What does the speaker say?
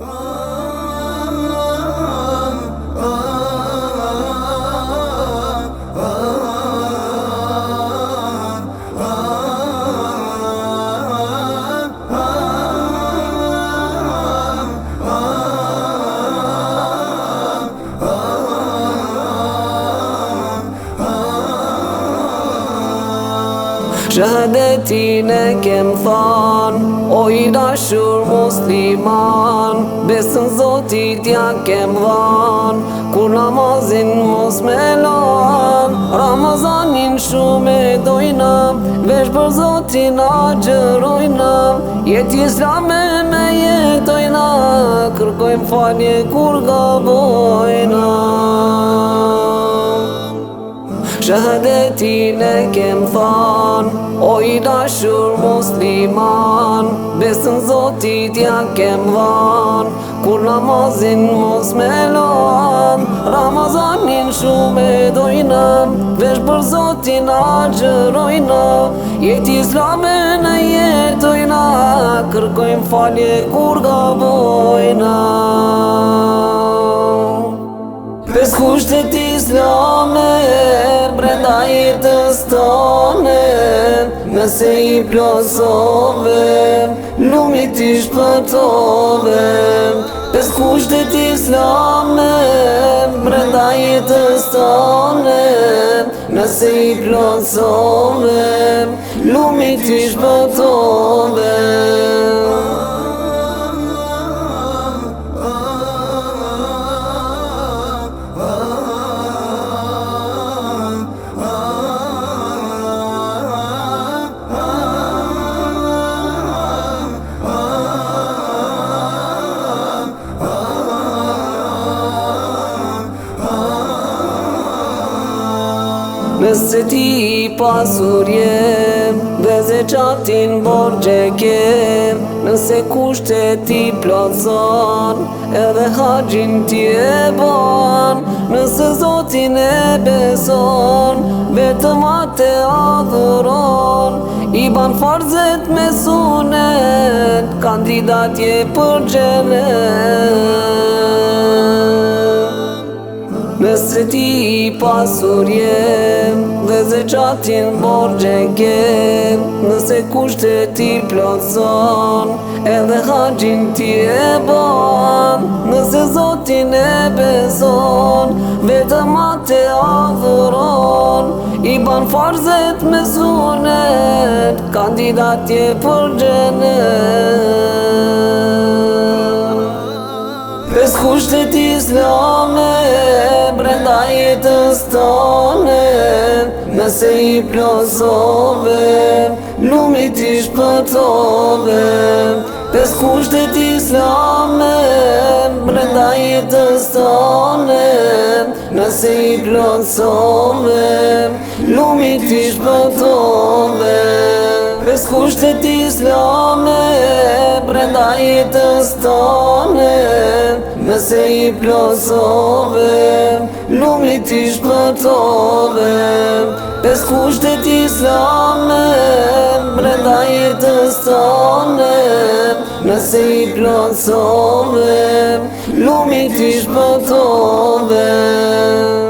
Oh. Shëhëdetin e kem than O i dashur musliman Besën zotit ja kem than Kur namazin mos me lan Ramazanin shume dojna Vesh për zotin a gjërojna Jeti islame me jetojna Kërkojmë falje kur gabojna Shëhëdetin e kem than O i dashur musliman Besën zotit ja kem van Kur namazin mos Ramazanin shume dojna Vesh për zotin agjerojna Jeti islame në jetojna Kërkojm falje kur ga vojna Pes kushtet islame brenda jetë stëne, nëse i plosove, lumit ishtë për tove. Për kushtet i brenda jetë stëne, nëse i plosove, lumit ishtë për Nëse ti pasur jem Dhe ze qatin borgje kem Nëse kushte ti plazon Edhe haqin ti e ban Nëse zotin e beson Vete ma te adhuron, I ban farzet me sunet Kandidatje për gjenet sreti ti pasur jem Dhe zë qatin borgje kem Nëse kushte ti plazon Edhe haqin ti e ban Nëse zotin e bezon Vete ma te adhuron I ban farzet me sunet Kandidat je për gjenet Pes kushte ti s'na se i plazove Lumi ti shpëtove Pes kushtet islame Brenda i të stane Nëse i plazove Lumi ti shpëtove Pes kushtet islame Brenda i të stane Nëse i plasove, lumi t'i shpëtove Pes kushtet islame, brenda jetës tane Nëse i plasove, lumi t'i shpëtove i plasove, lumi t'i